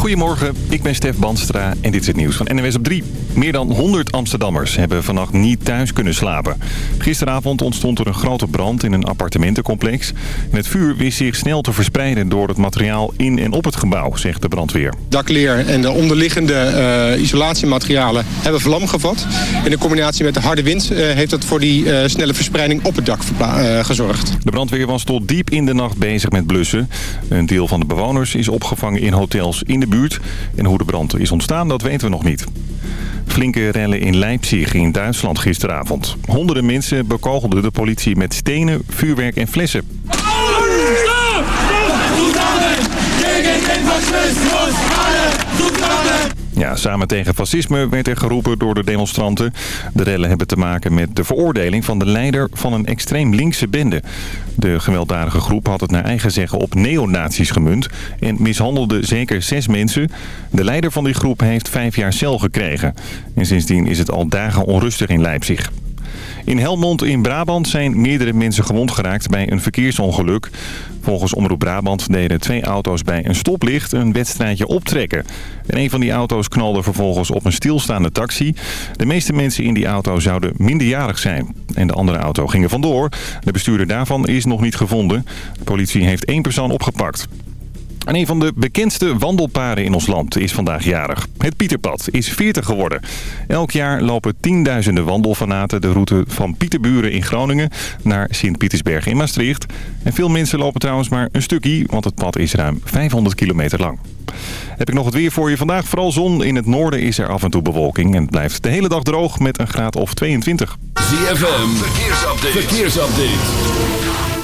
Goedemorgen, ik ben Stef Banstra en dit is het nieuws van NWS op 3. Meer dan 100 Amsterdammers hebben vannacht niet thuis kunnen slapen. Gisteravond ontstond er een grote brand in een appartementencomplex. En het vuur wist zich snel te verspreiden door het materiaal in en op het gebouw, zegt de brandweer. Dakleer en de onderliggende uh, isolatiematerialen hebben vlam gevat. In combinatie met de harde wind uh, heeft dat voor die uh, snelle verspreiding op het dak gezorgd. De brandweer was tot diep in de nacht bezig met blussen. Een deel van de bewoners is opgevangen in hotels in de buurt. En hoe de brand is ontstaan, dat weten we nog niet. Flinke rellen in Leipzig in Duitsland gisteravond. Honderden mensen bekogelden de politie met stenen, vuurwerk en flessen. Ja, samen tegen fascisme werd er geroepen door de demonstranten. De rellen hebben te maken met de veroordeling van de leider van een extreem linkse bende. De gewelddadige groep had het naar eigen zeggen op neonazies gemunt en mishandelde zeker zes mensen. De leider van die groep heeft vijf jaar cel gekregen. En sindsdien is het al dagen onrustig in Leipzig. In Helmond in Brabant zijn meerdere mensen gewond geraakt bij een verkeersongeluk. Volgens Omroep Brabant deden twee auto's bij een stoplicht een wedstrijdje optrekken. En een van die auto's knalde vervolgens op een stilstaande taxi. De meeste mensen in die auto zouden minderjarig zijn. En de andere auto ging er vandoor. De bestuurder daarvan is nog niet gevonden. De politie heeft één persoon opgepakt. En een van de bekendste wandelparen in ons land is vandaag jarig. Het Pieterpad is 40 geworden. Elk jaar lopen tienduizenden wandelfanaten de route van Pieterburen in Groningen naar Sint-Pietersberg in Maastricht. En veel mensen lopen trouwens maar een stukje, want het pad is ruim 500 kilometer lang. Heb ik nog het weer voor je vandaag. Vooral zon. In het noorden is er af en toe bewolking. En het blijft de hele dag droog met een graad of 22. ZFM, verkeersupdate. verkeersupdate.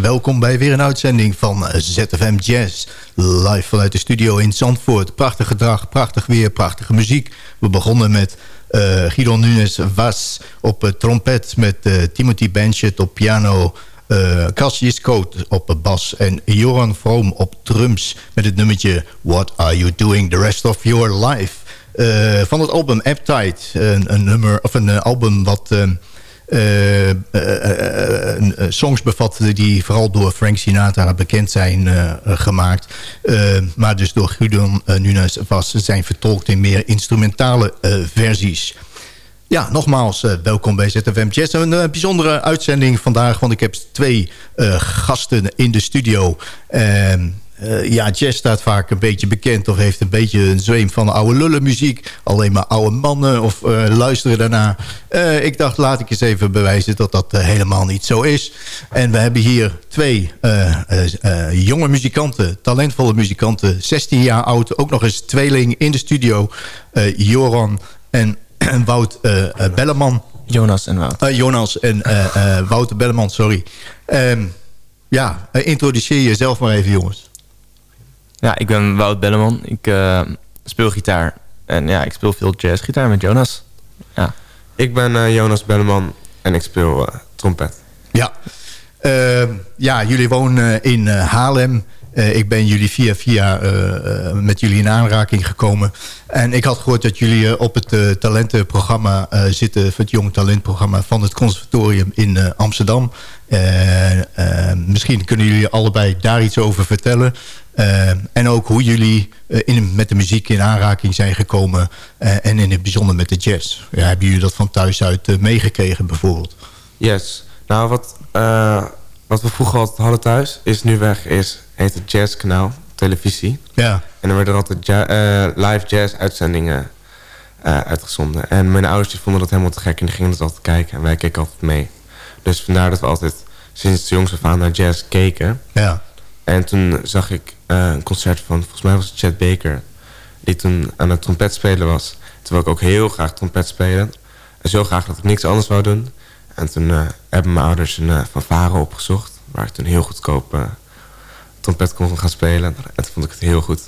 Welkom bij weer een uitzending van ZFM Jazz. Live vanuit de studio in Zandvoort. Prachtige dag, prachtig weer, prachtige muziek. We begonnen met uh, Guido Nunes Was op uh, trompet... met uh, Timothy Benchet op piano... Uh, Cassius Coat op bas en Joran Vroom op drums... met het nummertje What Are You Doing The Rest Of Your Life... van het album Appetite, een, een, nummer, of een album wat uh, songs bevatte die vooral door Frank Sinatra bekend zijn gemaakt. maar dus door Gudon Nunes was, zijn vertolkt in meer instrumentale versies. Ja, nogmaals, welkom bij ZFM Jazz. Een bijzondere uitzending vandaag, want ik heb twee gasten in de studio. Ehm, uh, ja, jazz staat vaak een beetje bekend... of heeft een beetje een zweem van oude lullenmuziek. Alleen maar oude mannen of uh, luisteren daarna. Uh, ik dacht, laat ik eens even bewijzen dat dat helemaal niet zo is. En we hebben hier twee jonge muzikanten, talentvolle muzikanten... 16 jaar oud, ook nog eens tweeling in de studio. Joran en, Wout Belleman. Jonas en Wout. Jonas en Wouter Belleman, sorry. Um, ja, introduceer jezelf maar even, jongens. Ja, ik ben Wout Belleman. Ik uh, speel gitaar. En ja, ik speel veel jazzgitaar met Jonas. Ja. Ik ben uh, Jonas Belleman en ik speel uh, trompet. Ja. ja, jullie wonen in Haarlem. ik ben jullie via via met jullie in aanraking gekomen. En ik had gehoord dat jullie op het talentenprogramma zitten... het Jong Talentprogramma van het conservatorium in Amsterdam. misschien kunnen jullie allebei daar iets over vertellen. Uh, en ook hoe jullie uh, in, met de muziek in aanraking zijn gekomen. Uh, en in het bijzonder met de jazz. Ja, hebben jullie dat van thuis uit meegekregen bijvoorbeeld? Yes. Nou, wat, wat we vroeger altijd hadden thuis, is nu weg, is, heet het Jazzkanaal, televisie. Ja. En er werden altijd ja, live jazz uitzendingen uitgezonden. En mijn ouders die vonden dat helemaal te gek en die gingen dat altijd kijken. En wij keken altijd mee. Dus vandaar dat we altijd sinds de jongs af aan naar jazz keken. Ja. En toen zag ik uh, een concert van, volgens mij was het Chet Baker... die toen aan het trompet spelen was. Wilde ik ook heel graag trompet spelen. En zo graag dat ik niks anders wou doen. En toen uh, hebben mijn ouders een uh, fanfare opgezocht... waar ik toen heel goedkoop trompet kon gaan spelen. En toen vond ik het heel goed.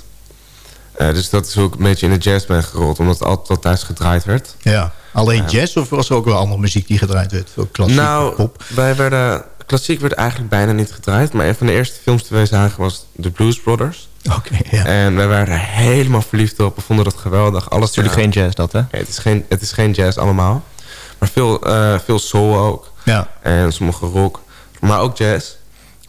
dus dat is hoe ik een beetje in de jazz ben gerold. Omdat het altijd wel thuis gedraaid werd. Ja, alleen jazz of was er ook wel andere muziek die gedraaid werd? Ook klassiek, nou, pop? wij werden klassiek werd eigenlijk bijna niet gedraaid. Maar een van de eerste films die wij zagen was The Blues Brothers. Oké, ja. En wij waren er helemaal verliefd op. We vonden dat geweldig. Alles Natuurlijk geen jazz dat, hè? Nee, het, is geen, het is geen jazz allemaal. Maar veel, uh, veel soul ook. Ja. En sommige rock. Maar ook jazz.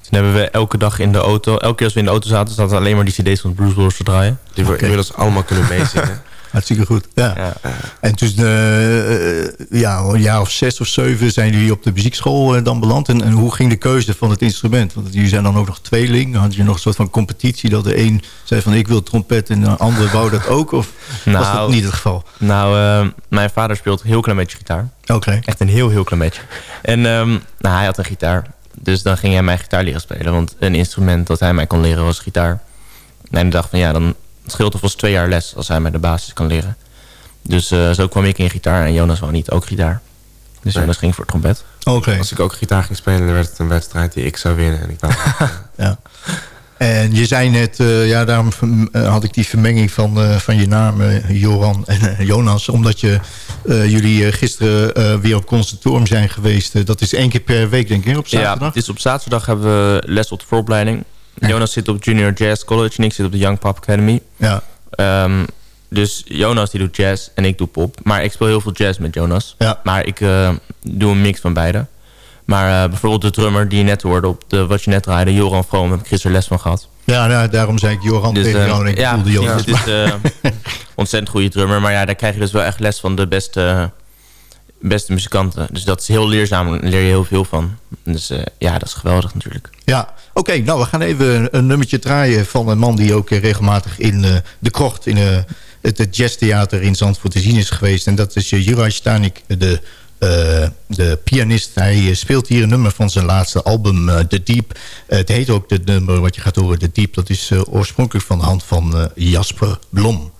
Toen hebben we elke dag in de auto... Elke keer als we in de auto zaten... zaten alleen maar die cd's van de Blues Brothers te draaien. Die we inmiddels allemaal kunnen meezingen. Hartstikke goed, ja. ja. En dus uh, ja, een jaar of zes of zeven zijn jullie op de muziekschool uh, dan beland. En, en, hoe ging de keuze van het instrument? Want jullie zijn dan ook nog tweeling. Had je nog een soort van competitie dat de een zei van ik wil trompet en de andere wou dat ook? Of nou, was dat niet het geval? Nou, uh, mijn vader speelt een heel klein beetje gitaar. Oké. Echt een heel, heel klein beetje. En um, nou, hij had een gitaar. Dus dan ging hij mij gitaar leren spelen. Want een instrument dat hij mij kon leren was gitaar. En ik dacht van ja, dan het scheelt alvast twee jaar les als hij mij de basis kan leren. Dus uh, zo kwam ik in gitaar en Jonas wou niet ook gitaar. Dus nee. Jonas ging voor trompet. Oké. Als ik ook gitaar ging spelen, dan werd het een wedstrijd die ik zou winnen. En ik dacht, ja. En je zei net, uh, ja, daarom uh, had ik die vermenging van, uh, van je naam, Joran en Jonas. Omdat je, jullie gisteren weer op conservatorium zijn geweest. dat is één keer per week, denk ik, op zaterdag? Ja, het is op zaterdag hebben we les op de vooropleiding. Jonas zit op Junior Jazz College en ik zit op de Young Pop Academy. Ja. Um, dus Jonas die doet jazz en ik doe pop. Maar ik speel heel veel jazz met Jonas. Ja. Maar ik uh, doe een mix van beide. Maar uh, bijvoorbeeld de drummer die je net hoorde op de, wat je net draaide, Joran Vroom, heb ik gisteren les van gehad. Ja, nou, daarom zei ik Joran dus, tegen jou en ik ja, voelde Jonas. Ja, het is ontzettend goede drummer. Maar ja, daar krijg je dus wel echt les van de beste, beste muzikanten. Dus dat is heel leerzaam, daar leer je heel veel van. Dus uh, ja, dat is geweldig natuurlijk. Ja, oké. Nou, we gaan even een nummertje draaien van een man die ook regelmatig in uh, de krocht... in het, het jazztheater in Zandvoort te zien is geweest. En dat is Juraj Stanik, de, de pianist. Hij speelt hier een nummer van zijn laatste album, The Deep. het heet ook het nummer wat je gaat horen, The Deep. Dat is oorspronkelijk van de hand van Jasper Blom.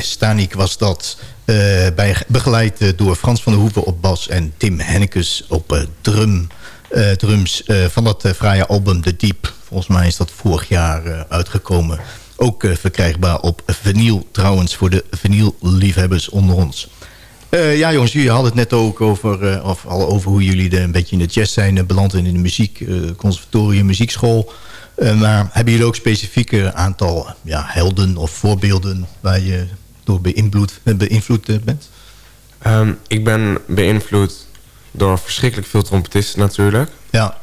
Stanik was dat. Uh, begeleid door Frans van der Hoeven op bas en Tim Hennekes op drum, drums van dat fraaie album The Deep. Volgens mij is dat vorig jaar uitgekomen. Ook verkrijgbaar op vinyl trouwens voor de vinylliefhebbers onder ons. Ja jongens, jullie hadden het net ook over, of al over hoe jullie een beetje in de jazz zijn beland in de muziek, conservatorium, muziekschool. maar hebben jullie ook specifieke aantal ja, helden of voorbeelden waar je door beïnvloed, beïnvloed bent? Um, ik ben beïnvloed door verschrikkelijk veel trompetisten natuurlijk. Ja.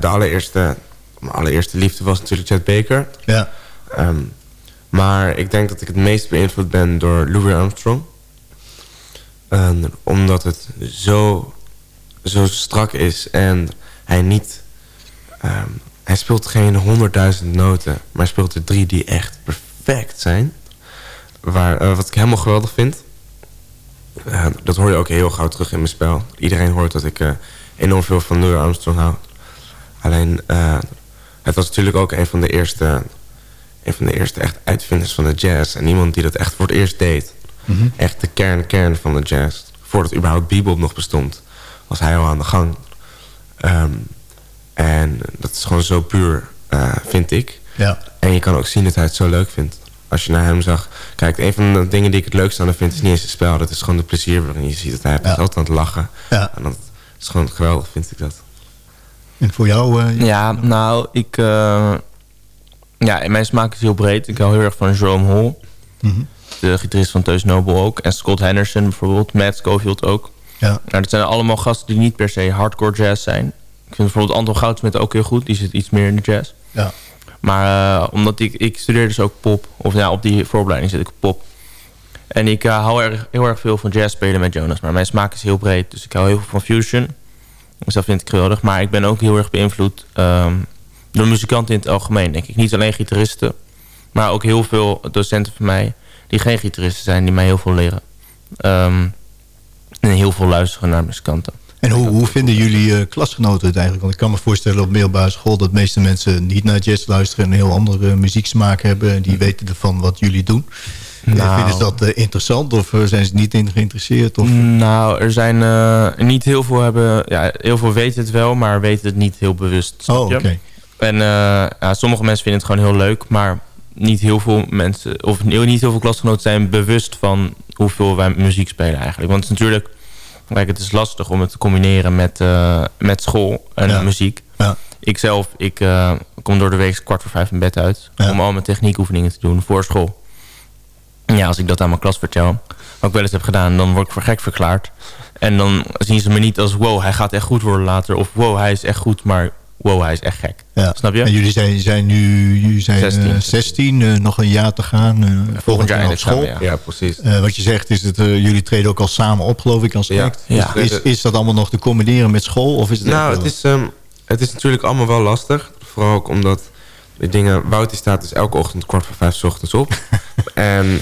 de allereerste, mijn allereerste liefde was natuurlijk Chet Baker. Ja. Um, maar ik denk dat ik het meest beïnvloed ben door Louis Armstrong. En omdat het zo, zo strak is en hij niet... Hij speelt geen honderdduizend noten, maar hij speelt er drie die echt perfect zijn. Waar, uh, wat ik helemaal geweldig vind. Uh, dat hoor je ook heel gauw terug in mijn spel. Iedereen hoort dat ik uh, enorm veel van Louis Armstrong hou. Alleen, het was natuurlijk ook een van de eerste... een van de eerste echt uitvinders van de jazz. En iemand die dat echt voor het eerst deed. Mhm. Echt de kern, kern van de jazz. Voordat überhaupt bebop nog bestond, was hij al aan de gang. Ehm, en dat is gewoon zo puur, vind ik. Ja. En je kan ook zien dat hij het zo leuk vindt. Als je naar hem zag... Kijk, een van de dingen die ik het leukste aan hem vind... is niet eens het spel. Dat is gewoon de plezier waarin je ziet dat hij ja. altijd aan het lachen. Ja. En dat is gewoon geweldig, vind ik dat. En voor jou? Uh, ja, nou, ik... Uh, ja, mijn smaak is heel breed. Ik hou heel erg van Jerome Hall. Mm -hmm de gitarist van Teus Noble ook. En Scott Henderson bijvoorbeeld, Matt Schofield ook. Ja. Nou, dat zijn allemaal gasten die niet per se hardcore jazz zijn. Ik vind bijvoorbeeld Anton Goudsmit ook heel goed. Die zit iets meer in de jazz. Ja. Maar uh, omdat ik, ik studeer dus ook pop. Of ja, op die vooropleiding zit ik pop. En ik uh, hou erg, heel erg veel van jazz spelen met Jonas. Maar mijn smaak is heel breed. Dus ik hou heel veel van fusion. Dus dat vind ik geweldig. Maar ik ben ook heel erg beïnvloed um, door muzikanten in het algemeen. Denk ik. Niet alleen gitaristen. Maar ook heel veel docenten van mij die geen gitaristen zijn, die mij heel veel leren. Um, en heel veel luisteren naar muzikanten. En hoe, hoe vinden jullie uh, klasgenoten het eigenlijk? Want ik kan me voorstellen op middelbare school... dat de meeste mensen niet naar jazz luisteren... en een heel andere muzieksmaak hebben. En die weten ervan wat jullie doen. Nou, vinden ze dat interessant of zijn ze niet in geïnteresseerd? Of? Nou, er zijn niet heel veel hebben... Ja, heel veel weten het wel, maar weten het niet heel bewust. Oh, oké. Okay. En ja, sommige mensen vinden het gewoon heel leuk... maar niet heel veel mensen, of niet heel veel klasgenoten zijn bewust van hoeveel wij muziek spelen eigenlijk. Want het is natuurlijk, kijk, het is lastig om het te combineren met, uh, met school en ja. muziek. Ja. Ik zelf, ik uh, kom door de week kwart voor vijf in bed uit ja. om al mijn techniekoefeningen te doen voor school. Ja, als ik dat aan mijn klas vertel, wat ik wel eens heb gedaan, dan word ik voor gek verklaard. En dan zien ze me niet als wow, hij gaat echt goed worden later. Of wow, hij is echt goed, maar wow, hij is echt gek. Ja. Snap je? En jullie zijn, zijn nu jullie zijn, 16. Uh, 16 uh, nog een jaar te gaan. Uh, volgend, volgend jaar op school. Ja. ja, precies. wat je zegt is dat jullie treden ook al samen op, geloof ik, als act. Ja. Is, is, dat allemaal nog te combineren met school? Of is het nou, het is, um, het is natuurlijk allemaal wel lastig. Vooral ook omdat de dingen... Wouter staat dus elke ochtend kwart voor vijf 's ochtends op. en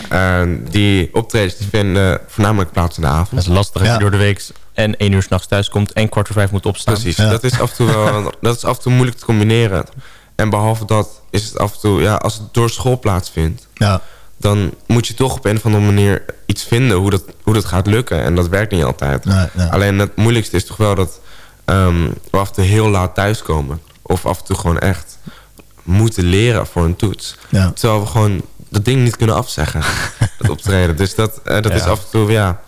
die optredens die vinden voornamelijk plaats in de avond. Dat is lastig als Ja. je door de week en één uur s'nachts thuis komt en kwart voor vijf moet opstaan. Precies, Ja. dat, is af en toe wel, dat is af en toe moeilijk te combineren. En behalve dat is het af en toe... Ja, als het door school plaatsvindt... Ja, dan moet je toch op een of andere manier iets vinden hoe dat, hoe dat gaat lukken. En dat werkt niet altijd. nee, nee. Alleen het moeilijkste is toch wel dat ehm, we af en toe heel laat thuiskomen. Of af en toe gewoon echt moeten leren voor een toets. Ja. Terwijl we gewoon dat ding niet kunnen afzeggen. het optreden. Dus dat, eh, dat is af en toe ja,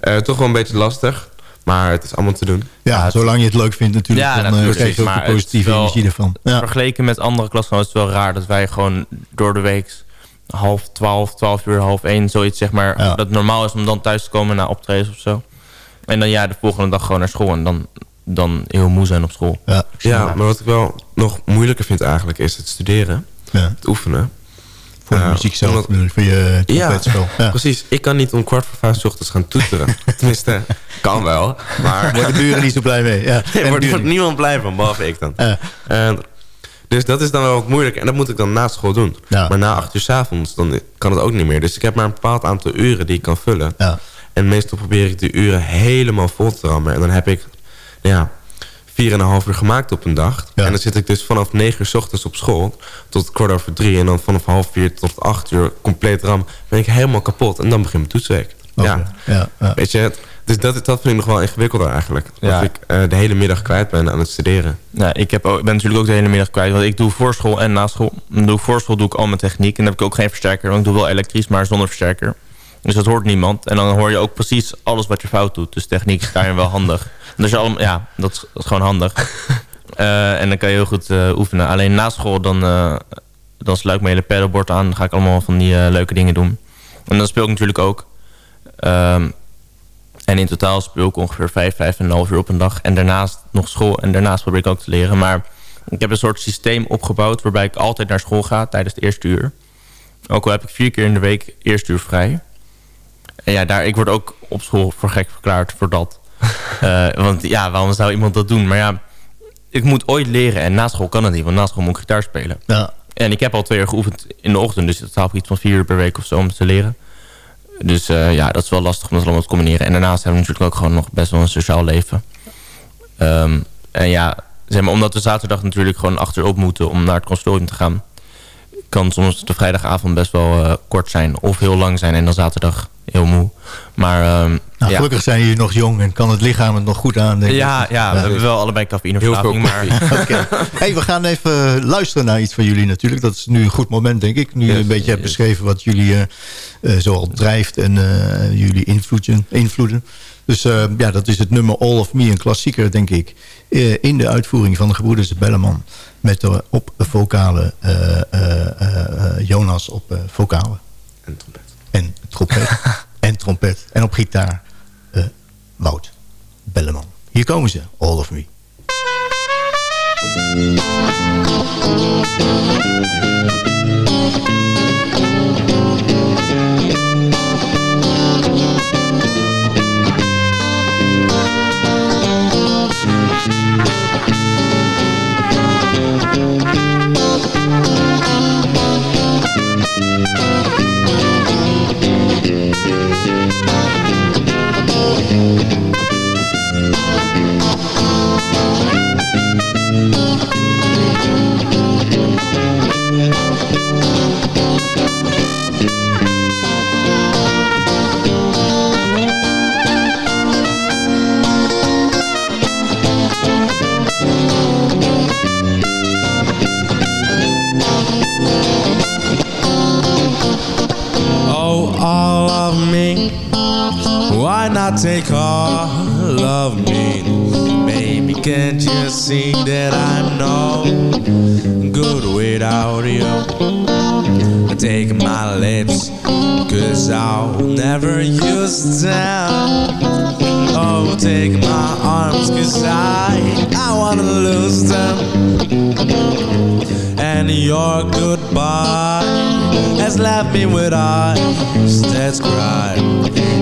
eh, toch wel een beetje lastig. Maar het is allemaal te doen. ja, het- zolang je het leuk vindt natuurlijk, Ja, dan eh, natuurlijk, krijg je ook maar de positieve wel- energie ervan. Ja. Vergeleken met andere klasgenoten is het wel raar dat wij gewoon door de week half twaalf, twaalf uur, half één, zoiets zeg maar. Ja. Dat het normaal is om dan thuis te komen na optredens of zo. En dan ja, de volgende dag gewoon naar school en dan, dan heel moe zijn op school. Ja, Ja, maar wat ik wel nog moeilijker vind eigenlijk is het studeren. ja. Het oefenen. Voor de Ja, muziek zelf, ik, voor je Ja, trompetspel. Ja. precies. Ik kan niet om kwart voor vijf 's ochtends gaan toeteren. Tenminste, kan wel. Maar Worden de buren niet zo blij mee. Ja. er En wordt, niemand blij van, behalve ik dan. Ja. En, dus dat is dan wel wat moeilijk. En dat moet ik dan na school doen. Ja. Maar na acht uur 's avonds dan kan het ook niet meer. Dus ik heb maar een bepaald aantal uren die ik kan vullen. Ja. En meestal probeer ik de uren helemaal vol te rammen. En dan heb ik ja, 4,5 uur gemaakt op een dag. En dan zit ik dus vanaf 9 uur s ochtends op school tot kwart over drie. En dan vanaf half vier tot 8 uur compleet ram. ben ik helemaal kapot. En dan begin mijn toetsweek. Ja. Ja, ja. Weet je, dus dat, dat vind ik nog wel ingewikkelder eigenlijk. Dat ik uh, de hele middag kwijt ben aan het studeren. Ja, ik heb ook, ben natuurlijk ook de hele middag kwijt. Want ik doe voorschool en naschool. Doe voorschool doe ik al mijn techniek. En dan heb ik ook geen versterker. Want ik doe wel elektrisch, maar zonder versterker. Dus dat hoort niemand. En dan hoor je ook precies alles wat je fout doet. Dus techniek is daarin wel handig. Dus allemaal, ja, dat is, gewoon handig. Uh, en dan kan je heel goed uh, oefenen. Alleen na school dan, uh, dan sluit ik mijn hele paddleboard aan. Dan ga ik allemaal van die leuke dingen doen. En dan speel ik natuurlijk ook. Um, en in totaal speel ik ongeveer 5, 5 en een half uur op een dag. En daarnaast nog school. En daarnaast probeer ik ook te leren. Maar ik heb een soort systeem opgebouwd... waarbij ik altijd naar school ga tijdens het eerste uur. Ook al heb ik vier keer in de week eerste uur vrij. En ja, daar, ik word ook op school voor gek verklaard voor dat. Uh, want ja, waarom zou iemand dat doen? Maar ja, ik moet ooit leren. En na school kan het niet, want na school moet ik gitaar spelen. Ja. En ik heb al twee uur geoefend in de ochtend. Dus het staat iets van vier uur per week of zo om te leren. Dus uh, ja, dat is wel lastig om dat allemaal te combineren. En daarnaast hebben we natuurlijk ook gewoon nog best wel een sociaal leven. Um, en ja, zeg maar, omdat we zaterdag natuurlijk gewoon achterop moeten om naar het consortium te gaan... kan soms de vrijdagavond best wel uh, kort zijn of heel lang zijn en dan zaterdag heel moe. Maar, um, nou, gelukkig ja. zijn jullie nog jong en kan het lichaam het nog goed aan. Denk ja, ja, ja, we hebben wel allebei cafeïneverslaving. Maar... okay. hey, we gaan even luisteren naar iets van jullie natuurlijk. Dat is nu een goed moment, denk ik. Nu je yes, een beetje yes. hebt beschreven wat jullie uh, uh, zoal drijft en uh, jullie invloeden. invloeden. Dus uh, ja, dat is het nummer All of Me, een klassieker, denk ik. in de uitvoering van de gebroeders Belleman. Met de op vocale Jonas op vocale. En trompet. En trompet. en trompet. En op gitaar uh, Wout Belleman. Hier komen ze, All of Me. Take all of me. Baby, can't you see that I'm no good without you? I Take my lips, cause I'll never use them. Oh, take my arms, cause I, I wanna lose them. And your goodbye has left me with eyes that cry.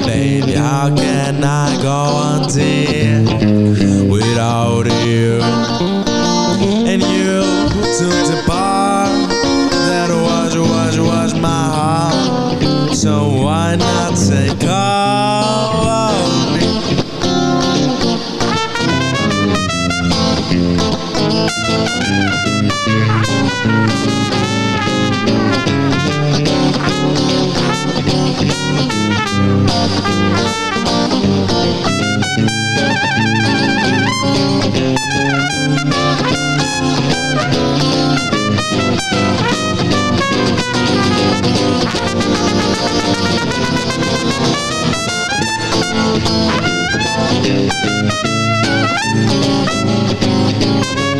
Baby, how can I go on day without you? And you took the part that was, was, was my heart. So why not take all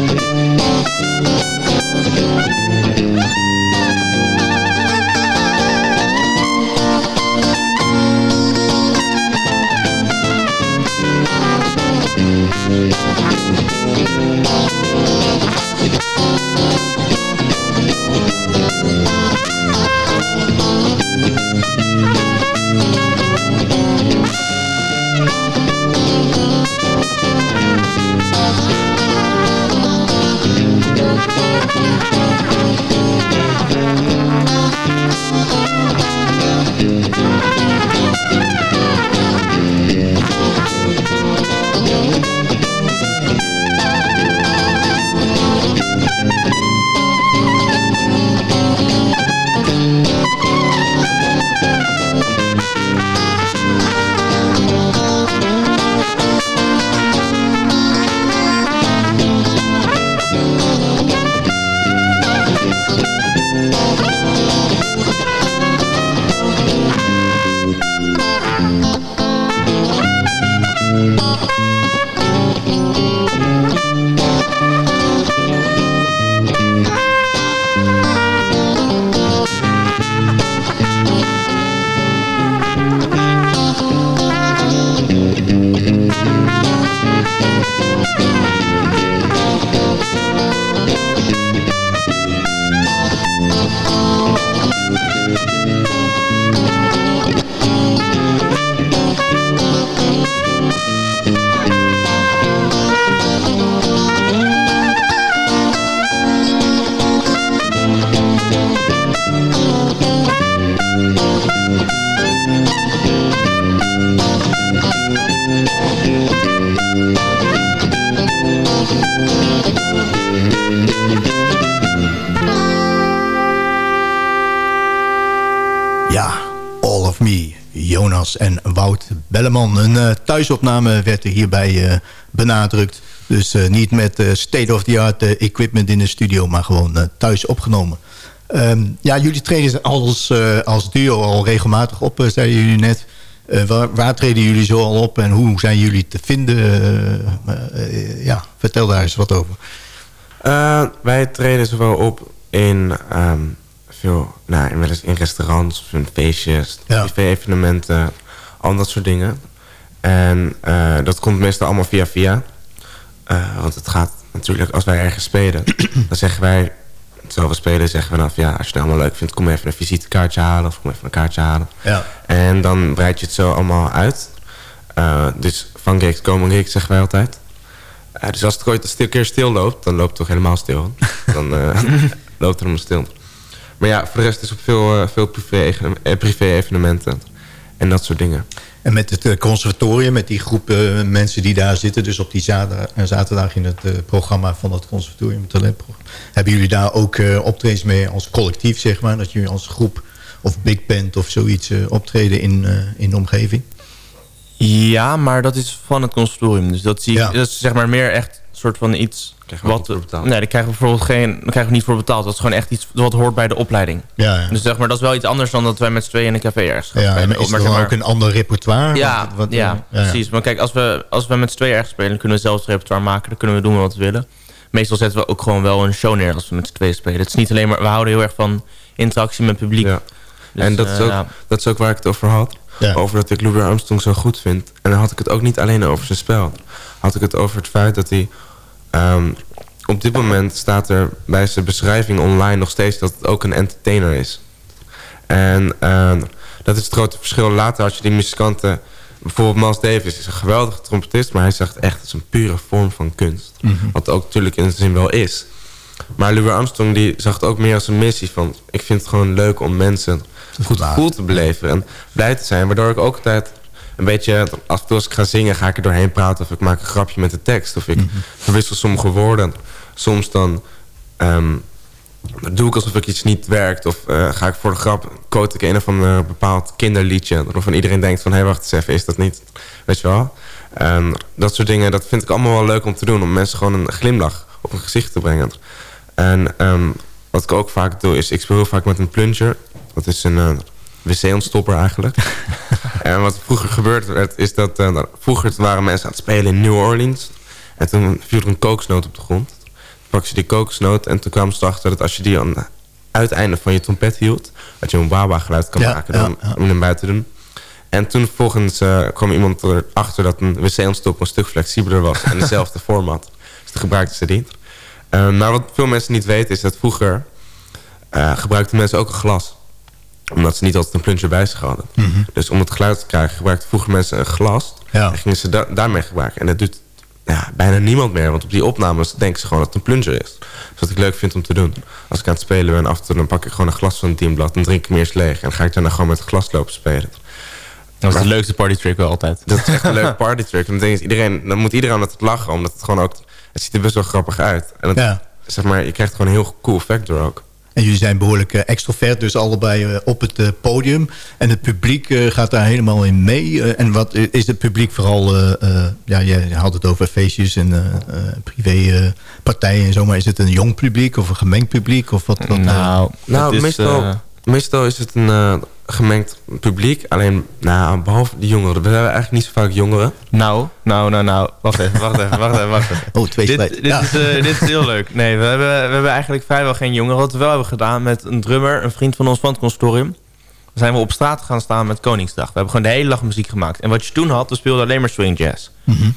Thank Een uh, thuisopname werd er hierbij uh, benadrukt. Dus uh, niet met state-of-the-art equipment in de studio... maar gewoon thuis opgenomen. Um, ja, jullie treden als, als duo al regelmatig op, zeiden jullie net. Waar, waar, treden jullie zo al op en hoe zijn jullie te vinden? ja, vertel daar eens wat over. wij treden zowel op in... Um veel nou, wel eens in restaurants of in feestjes, ja. privé-evenementen, al dat soort dingen. En uh, dat komt meestal allemaal via via. Uh, want het gaat natuurlijk, als wij ergens spelen, dan zeggen wij, terwijl we spelen, zeggen we dan van ja, als je het allemaal leuk vindt, kom even een visitekaartje halen of kom even een kaartje halen. Ja. En dan breid je het zo allemaal uit. Uh, dus van Geeks komen Geeks, zeggen wij altijd. dus als het ooit een keer stil loopt, dan loopt het toch helemaal stil. dan loopt het helemaal stil. Maar ja, voor de rest is op veel, veel privé-evenementen privé en dat soort dingen. En met het eh, conservatorium, met die groep uh, mensen die daar zitten... dus op die zaterdag, zaterdag in het uh, programma van het conservatorium... hebben jullie daar ook optredens mee als collectief, zeg maar? Dat jullie als groep of big band of zoiets optreden in, in de omgeving? Ja, maar dat is van het conservatorium. Dus dat, zie ik, dat is zeg maar meer echt soort van iets wat? Nee, daar krijgen we bijvoorbeeld geen, daar krijgen we niet voor betaald. Dat is gewoon echt iets wat hoort bij de opleiding. Ja, ja. Dus zeg maar, dat is wel iets anders dan dat wij met z'n tweeën in een café ergens gaan ja, spelen. En is er maar, ook een ander repertoire? Ja, wat, ja, precies. Maar kijk, als we, als we met z'n tweeën ergens spelen... kunnen we zelf het repertoire maken. Dan kunnen we doen wat we willen. Meestal zetten we ook gewoon wel een show neer als we met z'n tweeën spelen. Het is niet alleen maar... We houden heel erg van interactie met het publiek. Ja. Dus, en dat, is ook, dat is ook waar ik het over had. Over dat ik Louis Armstrong zo goed vind. En dan had ik het ook niet alleen over zijn spel. Had ik het over het feit dat hij... Um, op dit moment staat er bij zijn beschrijving online nog steeds dat het ook een entertainer is. En uh, dat is het grote verschil. Later als je die muzikanten... Bijvoorbeeld Miles Davis is een geweldige trompetist... maar hij zegt echt, het is een pure vorm van kunst. Mm -hmm. Wat ook natuurlijk in zijn zin wel is. Maar Louis Armstrong die zag het ook meer als een missie van... ik vind het gewoon leuk om mensen een goed gevoel te beleven... en blij te zijn. Waardoor ik ook altijd een beetje... af en toe als ik ga zingen ga ik er doorheen praten... of ik maak een grapje met de tekst... of ik mm -hmm. verwissel sommige woorden soms dan um, doe ik alsof ik iets niet werkt. Of uh, ga ik voor de grap, quote ik een of ander bepaald kinderliedje. Waarvan iedereen denkt van, hé hey, wacht eens even, is dat niet? Weet je wel? Um, dat soort dingen, dat vind ik allemaal wel leuk om te doen. Om mensen gewoon een glimlach op hun gezicht te brengen. En um, wat ik ook vaak doe, is ik speel heel vaak met een plunger. Dat is een uh, wc-ontstopper eigenlijk. en wat vroeger gebeurd werd, is dat... Uh, vroeger waren mensen aan het spelen in New Orleans. En toen viel er een kooksnoot op de grond pak je die kokosnoot. En toen kwam ze erachter dat als je die aan het uiteinde van je trompet hield... dat je een waba geluid kan maken dan, om hem buiten te doen. En toen vervolgens uh, kwam iemand erachter dat een wc-ontstop een stuk flexibeler was... en dezelfde format. Dus toen gebruikten ze die. Uh, maar wat veel mensen niet weten is dat vroeger... Uh, gebruikten mensen ook een glas omdat ze niet altijd een plunger bij zich hadden. Mhm. Dus om het geluid te krijgen gebruikten vroeger mensen een glas. En gingen ze da daarmee gebruiken. En dat doet ja, bijna niemand meer. Want op die opnames denken ze gewoon dat het een plunger is. Dus wat ik leuk vind om te doen. Als ik aan het spelen ben, af en toe dan pak ik gewoon een glas van een teamblad. Dan drink ik hem eerst leeg. En dan ga ik daarna gewoon met het glas lopen spelen. Dat is de leukste party trick wel altijd. Dat is echt een leuke party trick. Dan, denk iedereen, dan moet iedereen het lachen. Omdat het gewoon ook... Het ziet er best wel grappig uit. En het, ja. zeg maar, je krijgt gewoon een heel cool effect door ook. En jullie zijn behoorlijk uh, extrovert, dus allebei uh, op het uh, podium. En het publiek gaat daar helemaal in mee. en wat is het publiek vooral... ja, je had het over feestjes en privépartijen en zo. Maar is het een jong publiek of een gemengd publiek? Of wat, wat, nou, nou is, meestal, meestal is het een gemengd publiek. Alleen, nou, behalve de jongeren. We hebben eigenlijk niet zo vaak jongeren. Nou, nou, nou, nou. Wacht even, wacht even, wacht even. Wacht even. Oh, twee dit, dit, is, uh, dit is heel leuk. Nee, we hebben, we hebben eigenlijk vrijwel geen jongeren. Wat we wel hebben gedaan met een drummer, een vriend van ons van het consortium. zijn we op straat gaan staan met Koningsdag. We hebben gewoon de hele dag muziek gemaakt. En wat je toen had, we speelden alleen maar swing jazz. Mm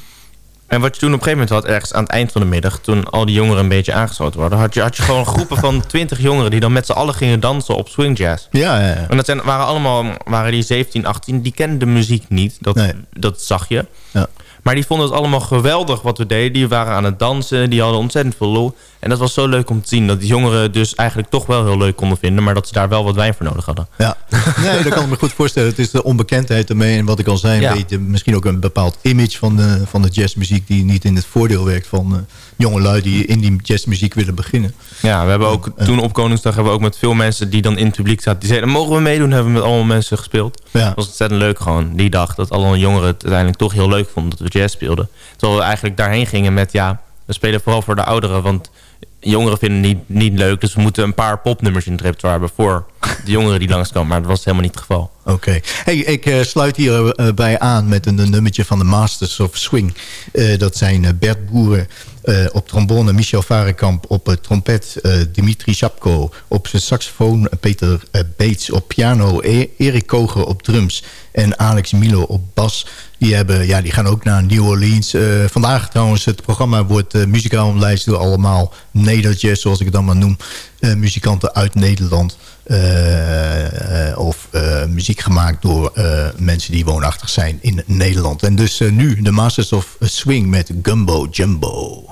en wat je toen op een gegeven moment had, ergens aan het eind van de middag... toen al die jongeren een beetje aangesloten worden... had je, had je gewoon groepen van twintig jongeren... die dan met z'n allen gingen dansen op swing jazz. Ja, ja, ja. En dat zijn, waren allemaal waren die 17, 18... die kenden de muziek niet, dat, dat zag je. Ja. Maar die vonden het allemaal geweldig wat we deden. Die waren aan het dansen, die hadden ontzettend veel lol. En dat was zo leuk om te zien. Dat die jongeren dus eigenlijk toch wel heel leuk konden vinden... maar dat ze daar wel wat wijn voor nodig hadden. Ja, nee, dat kan ik me goed voorstellen. Het is de onbekendheid ermee. En wat ik al zei, misschien ook een bepaald image van de, van de jazzmuziek... die niet in het voordeel werkt van eh, jongelui die in die jazzmuziek willen beginnen. Ja, we hebben ook toen op Koningsdag hebben we ook met veel mensen die dan in het publiek zaten. Die zeiden, mogen we meedoen? Hebben we met allemaal mensen gespeeld. Ja. Het was ontzettend leuk gewoon die dag. Dat alle jongeren het uiteindelijk toch heel leuk vonden dat we jazz speelden. Terwijl we eigenlijk daarheen gingen met, ja, we spelen vooral voor de ouderen. Want jongeren vinden het niet, niet leuk. Dus we moeten een paar popnummers in het repertoire hebben voor de jongeren die langskomen. Maar dat was helemaal niet het geval. Oké. Hey, ik eh, sluit hierbij bij aan met een, nummertje van de Masters of Swing. Eh, dat zijn eh, Bert Boeren eh, op trombone, Michel Varenkamp op eh, trompet, eh, Dimitri Schapko op zijn saxofoon, Peter Beets op piano, e Erik Koger op drums en Alex Milo op bas. Die, hebben, ja, die gaan ook naar New Orleans. Vandaag trouwens, het programma wordt muzikaal omlijst door allemaal nederjazz, zoals ik het dan maar noem. Muzikanten uit Nederland. of muziek gemaakt door mensen die woonachtig zijn in Nederland. En dus nu de Masters of Swing met Gumbo Jumbo.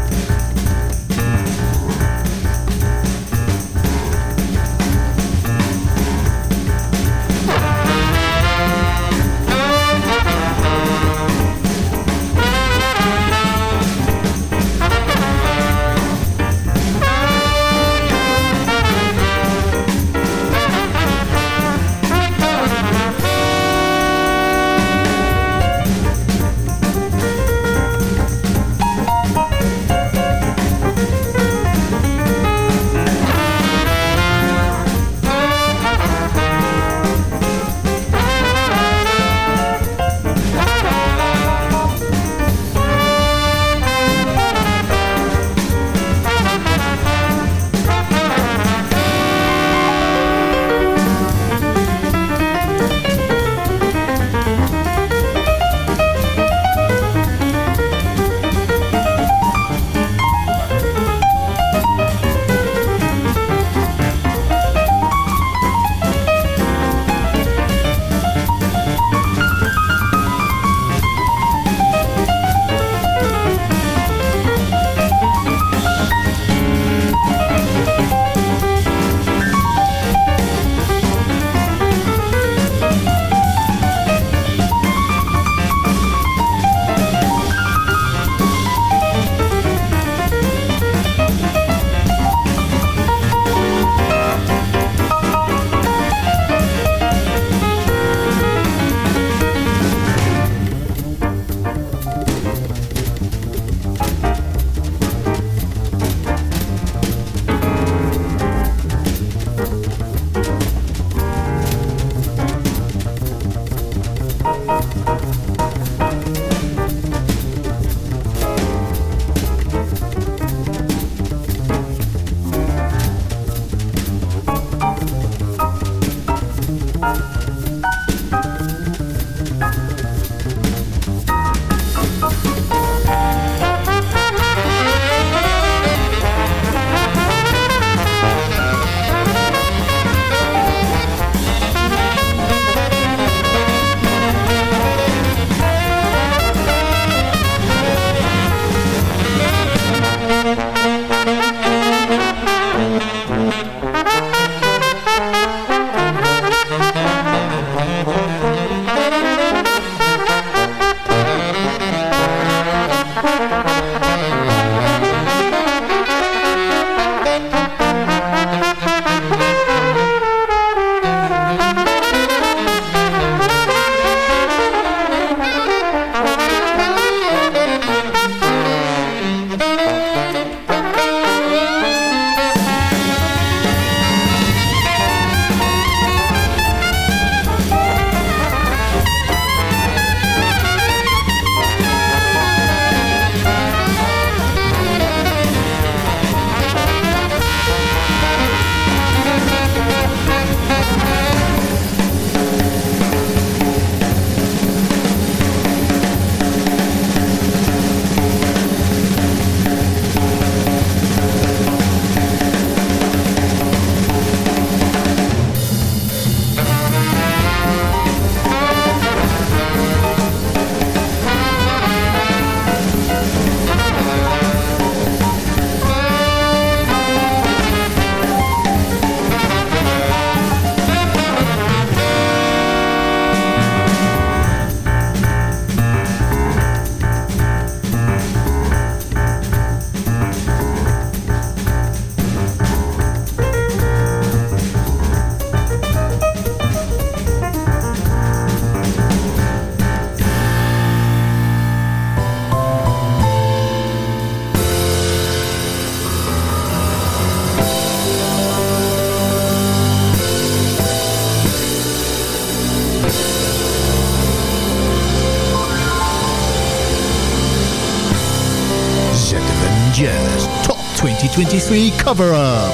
Top 2023 Cover Up.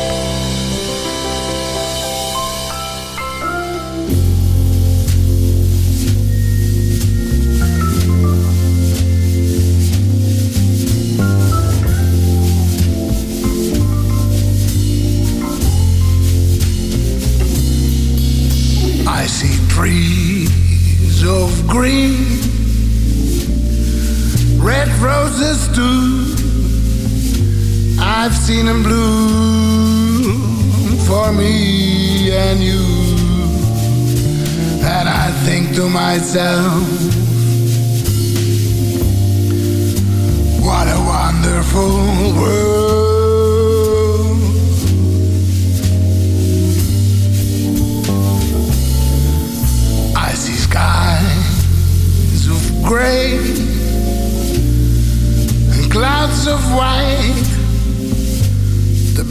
I see trees of green, red roses too. I've seen them bloom for me and you. And I think to myself, what a wonderful world. I see skies of gray and clouds of white,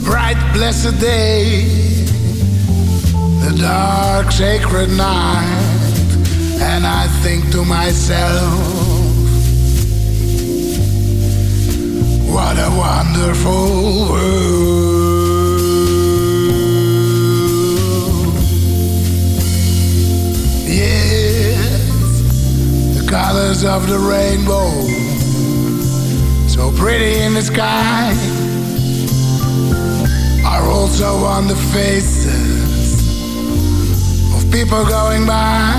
bright blessed day, the dark sacred night, and I think to myself, what a wonderful world. Yes, the colors of the rainbow, so pretty in the sky, also on the faces of people going by.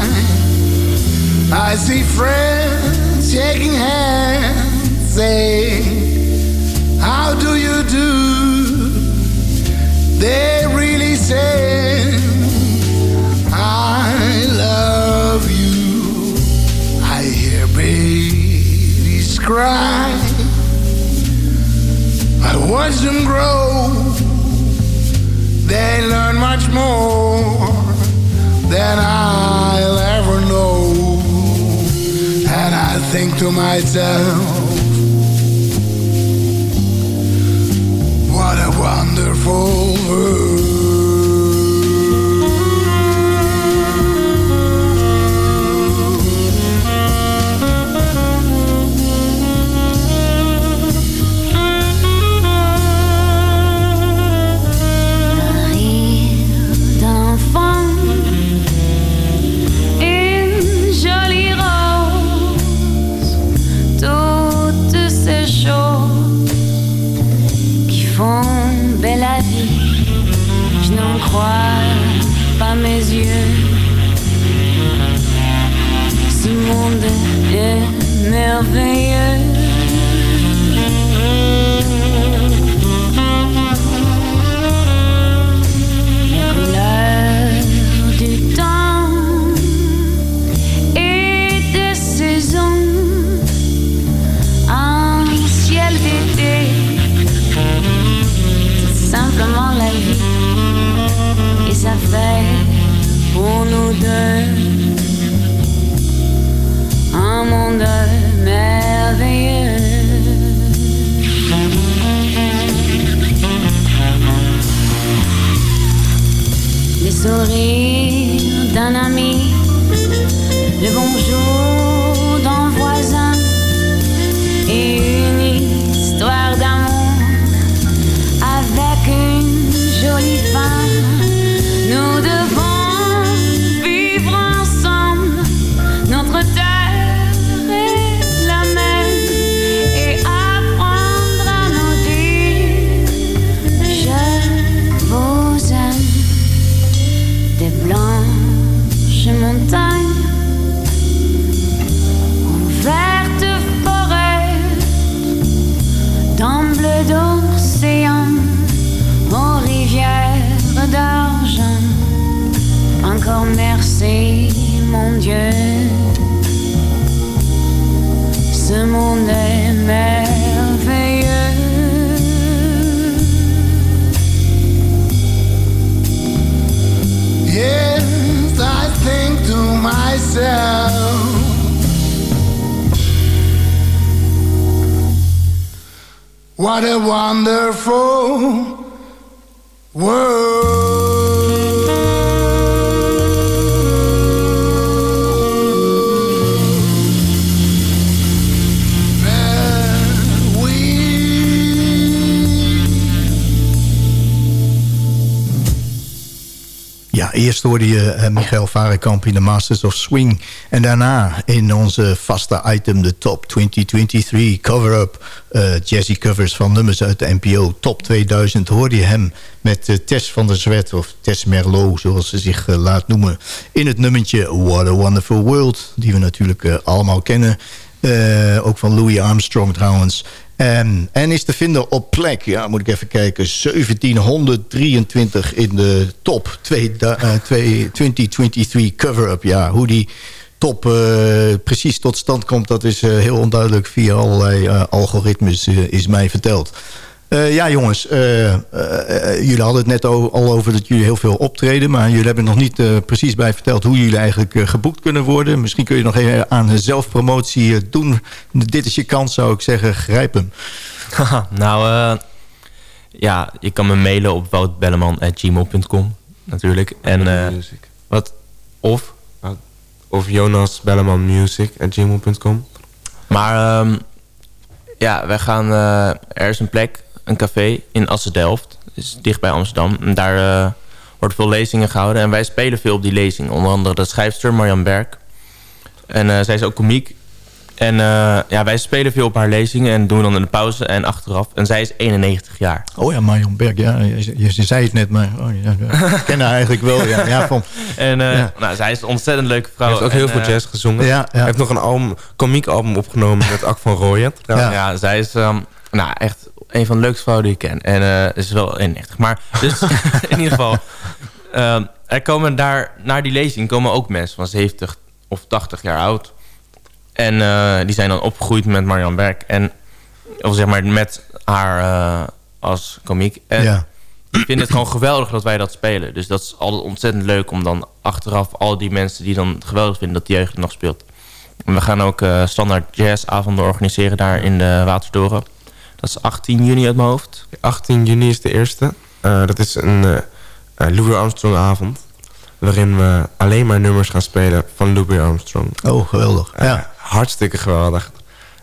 I see friends shaking hands, saying, How do you do? They really say, I love you. I hear babies cry. I watch them grow. They learn much more than I'll ever know. And I think to myself, what a wonderful world. What uh, Michael Varenkamp in de Masters of Swing. En daarna in onze vaste item, de Top 2023 cover-up. Uh, jazzy covers van nummers uit de NPO Top 2000. Hoorde je hem met uh, Tess van der Zwet, of Tess Merlot, zoals ze zich laat noemen. In het nummertje What a Wonderful World, die we natuurlijk allemaal kennen. ook van Louis Armstrong trouwens. En is te vinden op plek, ja, moet ik even kijken, 1723 in de top 2023 uh, cover-up. Ja, hoe die top uh, precies tot stand komt, dat is uh, heel onduidelijk via allerlei algoritmes, is mij verteld. Uh, ja, jongens, uh, uh, jullie hadden het net al, over dat jullie heel veel optreden... maar jullie hebben nog niet precies bij verteld hoe jullie eigenlijk geboekt kunnen worden. Misschien kun je nog even aan zelfpromotie doen. Dit is je kans, zou ik zeggen. Grijp hem. nou, ja, je kan me mailen op woutbelleman.gmail.com natuurlijk. En, wat? Of? Of Jonas Belleman Music gmail.com. Maar um, ja, wij gaan... er is een plek een café in Assen-Delft. Dus dicht bij Amsterdam. En daar uh, worden veel lezingen gehouden. En wij spelen veel op die lezing. Onder andere de schrijfster Marjan Berg. En uh, zij is ook komiek. En uh, ja, wij spelen veel op haar lezingen en doen dan in de pauze en achteraf. En zij is 91 jaar. Oh ja, Marion Berg, ja. Je, je, zei het net, maar oh, ja, ik ken haar eigenlijk wel. Ja, ja, van, en uh, ja. nou, zij is een ontzettend leuke vrouw. Hij heeft ook heel veel jazz gezongen. Ja, Hij heeft nog een album, komiek album opgenomen met Ak van Rooyen. Ja. ja, zij is um, nou, echt een van de leukste vrouwen die ik ken. En uh, is wel 91. Maar dus in ieder geval... Uh, er komen daar, naar die lezing komen ook mensen van 70 of 80 jaar oud. En uh, die zijn dan opgegroeid met Marianne Berg. En, of zeg maar met haar uh, als komiek. En ja. ik vind het gewoon geweldig dat wij dat spelen. Dus dat is altijd ontzettend leuk om dan achteraf al die mensen die dan geweldig vinden dat die jeugd nog speelt. En we gaan ook standaard jazzavonden organiseren daar in de Watertoren. Dat is 18 juni uit mijn hoofd. 18 juni is de eerste. Uh, dat is een uh, Louis Armstrong avond. Waarin we alleen maar nummers gaan spelen van Louis Armstrong. Oh, geweldig. ja. Hartstikke geweldig.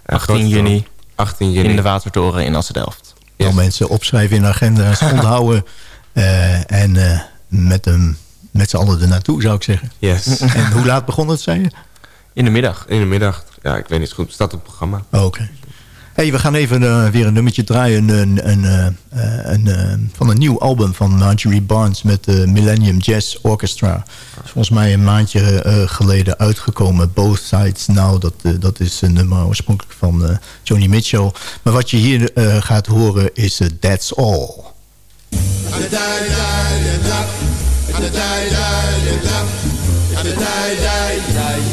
18 juni. 18 juni. In de Watertoren in Assedelft. Yes. mensen opschrijven in de agenda, onthouden. en met, hem, met z'n allen er naartoe, zou ik zeggen. Yes. en hoe laat begon het, zei je? In de middag. In de middag. Ja, ik weet niet goed. Het staat op het programma. Oh, oké. Hey, we gaan even uh, weer een nummertje draaien een, een, een, een, van een nieuw album van Marjorie Barnes met de Millennium Jazz Orchestra. volgens mij een maandje geleden uitgekomen. Both Sides Now, dat, dat is een nummer oorspronkelijk van Joni Mitchell. Maar wat je hier gaat horen is That's All.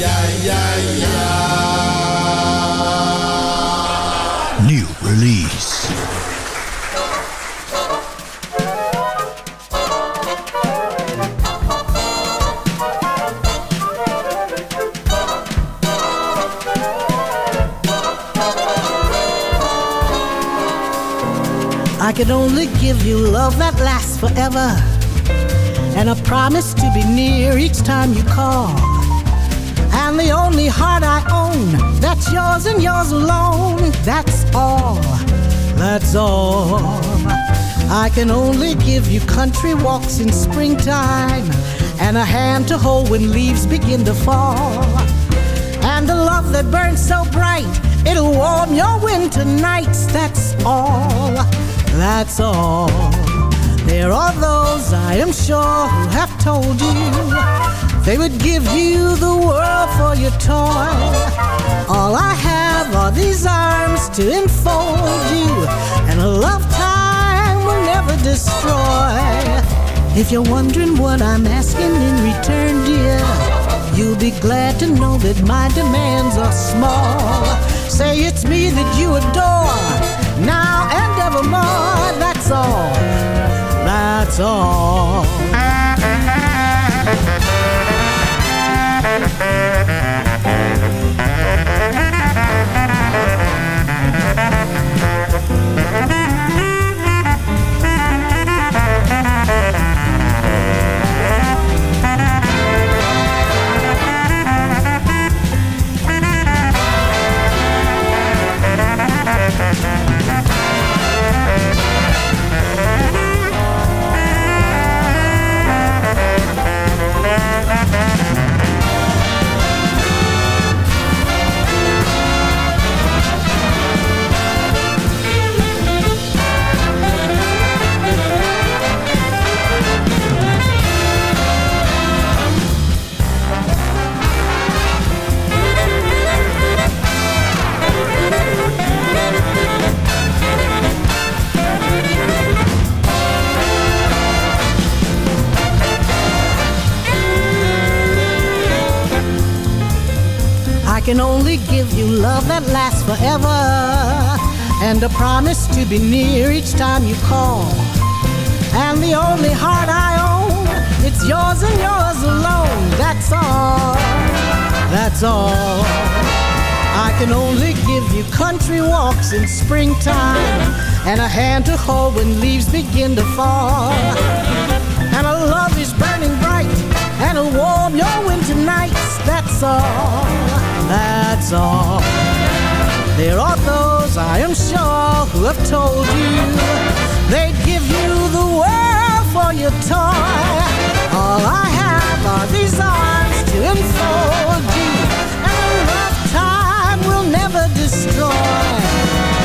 new release. I can only give you love that lasts forever, and a promise to be near each time you call. And the only heart I own that's yours and yours alone. That's all, that's all. I can only give you country walks in springtime and a hand to hold when leaves begin to fall. And the love that burns so bright it'll warm your winter nights. That's all, that's all. There are those I am sure who have told you they would give you the world for your toy. All I have are these arms to enfold you, and a love time will never destroy. If you're wondering what I'm asking in return, dear, you'll be glad to know that my demands are small. Say it's me that you adore, now and evermore. That's all. That's all. Música can only give you love that lasts forever and a promise to be near each time you call. And the only heart I own, it's yours and yours alone. That's all. That's all. I can only give you country walks in springtime and a hand to hold when leaves begin to fall. And a love is burning bright and it'll warm your winter nights. That's all. That's all. There are those, I am sure, who have told you they'd give you the world for your toy. All I have are these arms to enfold you, and rough time will never destroy.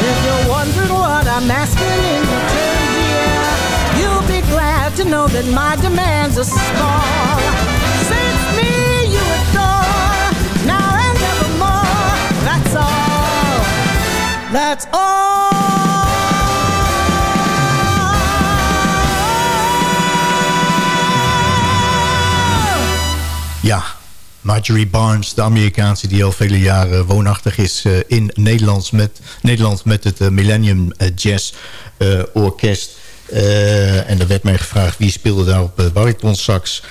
If you're wondering what I'm asking in return, dear, you'll be glad to know that my demands are small. Marjorie Barnes, de Amerikaanse die al vele jaren woonachtig is uh, in Nederland met, Nederland met het uh, Millennium uh, Jazz Orkest. en er werd mij gevraagd wie speelde daar op uh, baritonsax.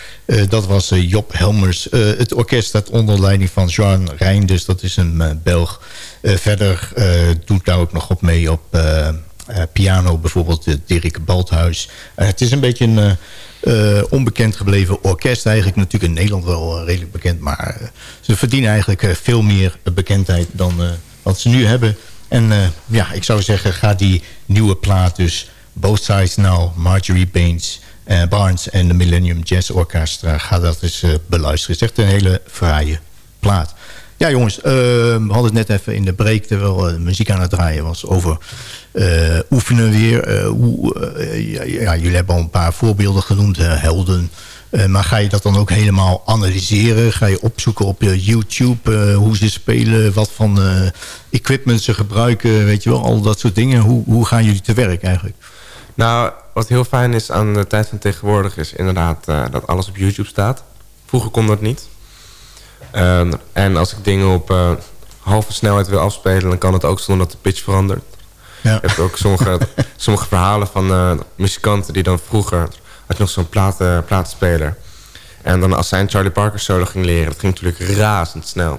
dat was Job Helmers. het orkest staat onder leiding van Joan Rijn, dus dat is een Belg. verder doet daar ook nog op mee op piano, bijvoorbeeld Dirk Balthuis. het is een beetje een uh, onbekend gebleven orkest. Eigenlijk natuurlijk in Nederland wel uh, redelijk bekend. Maar uh, ze verdienen eigenlijk veel meer bekendheid dan wat ze nu hebben. En ja, ik zou zeggen, ga die nieuwe plaat dus... Both Sides Now, Marjorie Baines, Barnes en de Millennium Jazz Orchestra... ga dat eens beluisteren. Het is echt een hele fraaie plaat. Ja jongens, we hadden het net even in de break... terwijl de muziek aan het draaien was over oefenen weer. Uh, hoe, uh, ja, jullie hebben al een paar voorbeelden genoemd, helden. maar ga je dat dan ook helemaal analyseren? Ga je opzoeken op YouTube hoe ze spelen? Wat van equipment ze gebruiken? Weet je wel, al dat soort dingen. Hoe, hoe gaan jullie te werk eigenlijk? Nou, wat heel fijn is aan de tijd van tegenwoordig... is inderdaad dat alles op YouTube staat. Vroeger kon dat niet. Ehm, en als ik dingen op halve snelheid wil afspelen... dan kan het ook zonder dat de pitch verandert. Ja. Je hebt ook sommige, sommige verhalen van uh, muzikanten die dan vroeger... had je nog zo'n platen, platenspeler. En dan als zij een Charlie Parker solo ging leren... dat ging natuurlijk razendsnel.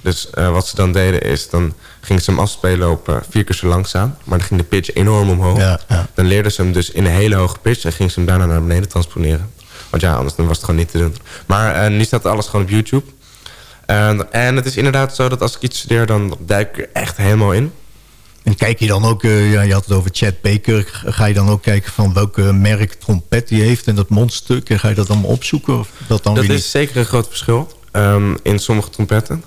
Dus uh, wat ze dan deden is... dan gingen ze hem afspelen op vier keer zo langzaam. Maar dan ging de pitch enorm omhoog. Ja, ja. Dan leerden ze hem dus in een hele hoge pitch... en gingen ze hem daarna naar beneden transponeren. Want ja, anders dan was het gewoon niet te doen. Maar nu staat alles gewoon op YouTube... En, en het is inderdaad zo dat als ik iets studeer... dan duik ik er echt helemaal in. En kijk je dan ook, uh, ja, je had het over Chad Baker. Ga je dan ook kijken van welke merk trompet die heeft en dat mondstuk? En ga je dat allemaal opzoeken? Of dat dan dat is niet? zeker een groot verschil um, in sommige trompetten.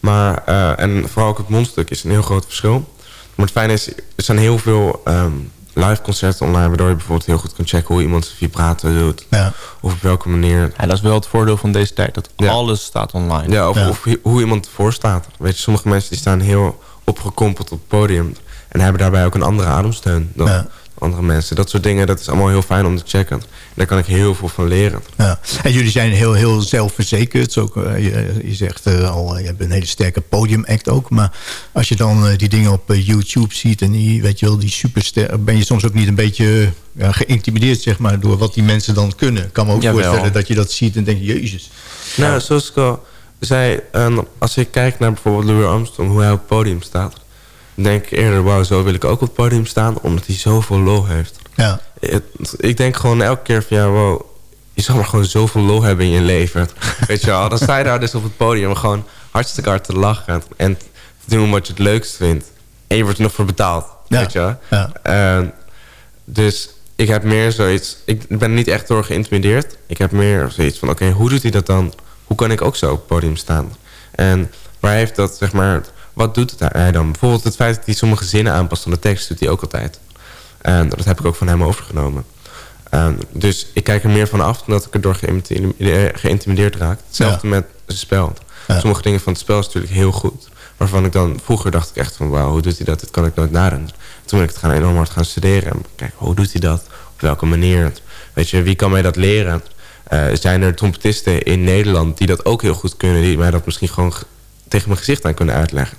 Maar, uh, en vooral ook het mondstuk is een heel groot verschil. Maar het fijne is, er zijn heel veel um, live concerten online... waardoor je bijvoorbeeld heel goed kan checken hoe iemand zijn vibrato doet. Ja. Of op welke manier. Ja, dat is wel het voordeel van deze tijd, dat ja. alles staat online. Ja, of, ja. of hoe iemand ervoor staat. Weet je, sommige mensen die staan heel opgekoppeld op het podium. En hebben daarbij ook een andere ademsteun dan ja. andere mensen. Dat soort dingen, dat is allemaal heel fijn om te checken. daar kan ik heel veel van leren. Ja. En jullie zijn heel, heel zelfverzekerd. Ook, uh, je, je, zegt uh, al, je hebt een hele sterke podiumact ook. Maar als je dan uh, die dingen op YouTube ziet... en die, weet je wel, die superster... ben je soms ook niet een beetje ja, geïntimideerd zeg maar, door wat die mensen dan kunnen. Ik kan me ook Jawel. voorstellen dat je dat ziet en denkt... Jezus. Nou, zoals ik al zei... als ik kijk naar bijvoorbeeld Louis Armstrong... hoe hij op het podium staat denk ik eerder, wauw, zo wil ik ook op het podium staan. Omdat hij zoveel lol heeft. Ja. Het, ik denk gewoon elke keer van, ja, wow, je zal maar gewoon zoveel lol hebben in je leven. Weet je wel, dan sta je daar dus op het podium gewoon hartstikke hard te lachen. En te doen wat je het leukst vindt. En je wordt er nog voor betaald. Ja. Weet je wel. Ja. Uh, dus ik heb meer zoiets... Ik ben niet echt door geïntimideerd. Ik heb meer zoiets van, oké, hoe doet hij dat dan? Hoe kan ik ook zo op het podium staan? En waar heeft dat, zeg maar wat doet het hij dan? Bijvoorbeeld het feit dat hij sommige zinnen aanpast van de tekst... doet hij ook altijd. En dat heb ik ook van hem overgenomen. En dus ik kijk er meer van af... dan dat ik erdoor geïntimideerd raak. Hetzelfde met het spel. Sommige dingen van het spel is natuurlijk heel goed. Waarvan ik dan... Vroeger dacht ik echt van... wauw, hoe doet hij dat? Dit kan ik nooit nadenken. Toen ben ik het gaan enorm hard gaan studeren. En kijk, hoe doet hij dat? Op welke manier? Weet je, wie kan mij dat leren? Uh, zijn er trompetisten in Nederland die dat ook heel goed kunnen... die mij dat misschien gewoon tegen mijn gezicht aan kunnen uitleggen.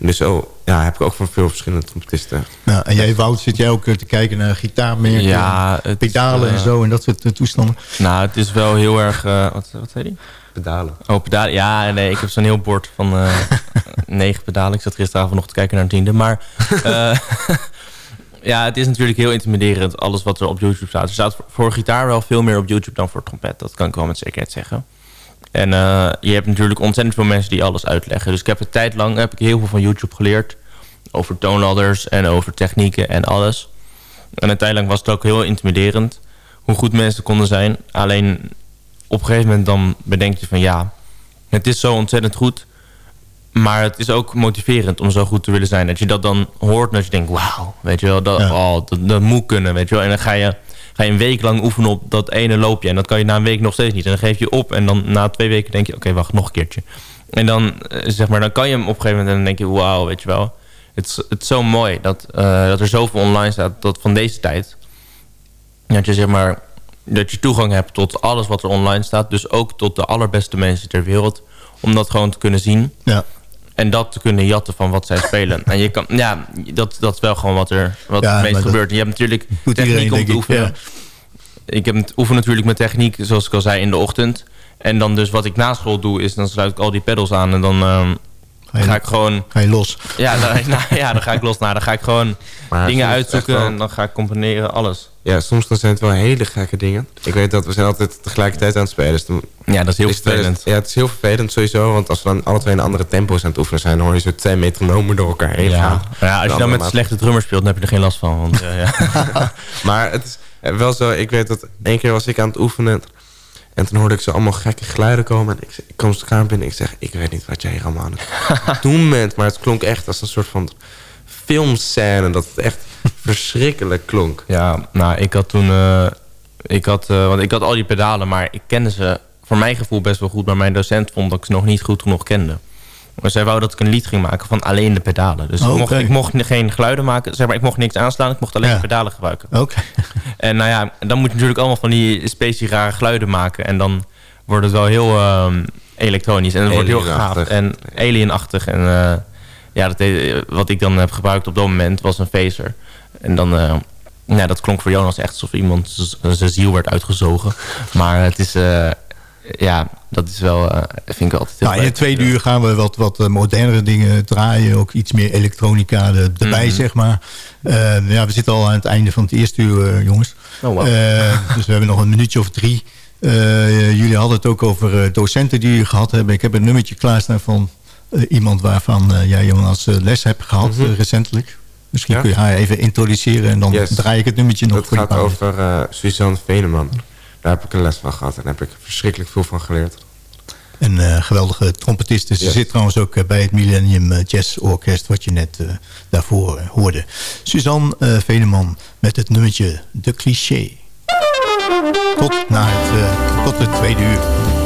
En dus zo ja, heb ik ook van veel verschillende trompetisten. Ja, en jij, Wout, zit jij ook eh, te kijken naar gitaarmerken, Ja, het is, pedalen en eh, zo en dat soort eh, toestanden? Nou, het is wel heel erg... eh, wat, wat zei die? Pedalen. Oh, pedalen. Ja, nee, ik heb zo'n heel bord van eh, negen pedalen. Ik zat gisteravond nog te kijken naar een tiende. Maar eh, ja, het is natuurlijk heel intimiderend, alles wat er op YouTube staat. Er staat voor gitaar wel veel meer op YouTube dan voor trompet. Dat kan ik wel met zekerheid zeggen. En eh, je hebt natuurlijk ontzettend veel mensen die alles uitleggen. Dus ik heb een tijd lang heb ik heel veel van YouTube geleerd. Over toonladders en over technieken en alles. En uiteindelijk was het ook heel intimiderend. Hoe goed mensen konden zijn. Alleen op een gegeven moment dan bedenk je van ja... Het is zo ontzettend goed. Maar het is ook motiverend om zo goed te willen zijn. Dat je dat dan hoort en dat je denkt... Wauw, weet je wel, dat, oh, dat, dat moet kunnen, weet je wel. En dan ga je, ga je een week lang oefenen op dat ene loopje. En dat kan je na een week nog steeds niet. En dan geef je op. En dan na twee weken denk je... Oké, wacht, nog een keertje. En dan, eh, zeg maar, dan kan je hem op een gegeven moment... En dan denk je, wauw, weet je wel. Het is, het is zo mooi dat, eh, dat er zoveel online staat... Dat van deze tijd... Dat je zeg maar dat je toegang hebt tot alles wat er online staat. Dus ook tot de allerbeste mensen ter wereld. Om dat gewoon te kunnen zien. Ja. En dat te kunnen jatten van wat zij spelen. En je kan, ja, dat, dat is wel gewoon wat er wat Ja, het meest gebeurt. Je hebt natuurlijk techniek iedereen, om te ik, oefenen. ja. Ik heb oefen natuurlijk met techniek, zoals ik al zei, in de ochtend. En dan dus wat ik na school doe, is dan sluit ik al die pedals aan. En dan ehm, Ga je- ga ik gewoon... Ga je los? Ja, dan, nou, ja, dan ga ik los. Nou, dan ga ik gewoon Maar dingen uitzoeken wel- en dan ga ik componeren, alles. Ja, soms dan zijn het wel hele gekke dingen. Ik weet dat we zijn altijd tegelijkertijd aan het spelen. Dus dan Ja, dat is heel eens- vervelend. Ja, het is heel vervelend sowieso. Want als we dan alle twee in andere tempo's aan het oefenen zijn... dan hoor je zo twee metronomen door elkaar heen Ja. gaan. Maar ja, als je dan met een slechte drummer speelt, dan heb je er geen last van. Want, ja, ja. maar het is eh, wel zo... Ik weet dat één keer was ik aan het oefenen... En toen hoorde ik zo allemaal gekke geluiden komen. En ik, ik kom de kamer binnen en ik zeg... Ik weet niet wat jij hier allemaal aan het doen bent. Maar het klonk echt als een soort van filmscène. Dat het echt verschrikkelijk klonk. Ja, nou, ik had toen... eh, ik had, eh, want ik had al die pedalen, maar ik kende ze voor mijn gevoel best wel goed. Maar mijn docent vond dat ik ze nog niet goed genoeg kende. Maar zij wou dat ik een lied ging maken van alleen de pedalen. Dus ik, mocht, ik mocht geen geluiden maken. Zeg maar, ik mocht niks aanslaan. Ik mocht alleen Ja. de pedalen gebruiken. Oké. En nou ja, dan moet je natuurlijk allemaal van die specie rare geluiden maken. En dan wordt het wel heel ehm, elektronisch. En het wordt heel gaaf. En alienachtig. En eh, ja, dat, deed- wat ik dan heb gebruikt op dat moment was een phaser. En dan... eh, ja, dat klonk voor Jonas echt alsof iemand zijn ziel werd uitgezogen. Maar het is... ja, dat is wel... eh, vind ik altijd heel Nou, in leuk. het tweede uur gaan we wat, wat eh, modernere dingen draaien. Ook iets meer elektronica er- erbij, Mhm. zeg maar. Eh, ja, we zitten al aan het einde van het eerste uur, jongens. Oh, wow. Eh, dus we hebben nog een minuutje of drie. Eh, jullie hadden het ook over docenten die jullie gehad hebben. Ik heb een nummertje klaarstaan van iemand waarvan eh, jij, Jonas, les hebt gehad eh, recentelijk. Misschien Ja. kun je haar even introduceren en dan Yes. draai ik het nummertje nog Dat voor je gaat over eh Suzanne Veneman. Daar heb ik een les van gehad. En daar heb ik verschrikkelijk veel van geleerd. Een eh, geweldige trompetiste. Ze Yes. zit trouwens ook eh, bij het Millennium eh, Jazz Orkest... wat je net daarvoor hoorde. Suzanne Veneman met het nummertje De Cliché. Tot, na het, tot het tweede uur.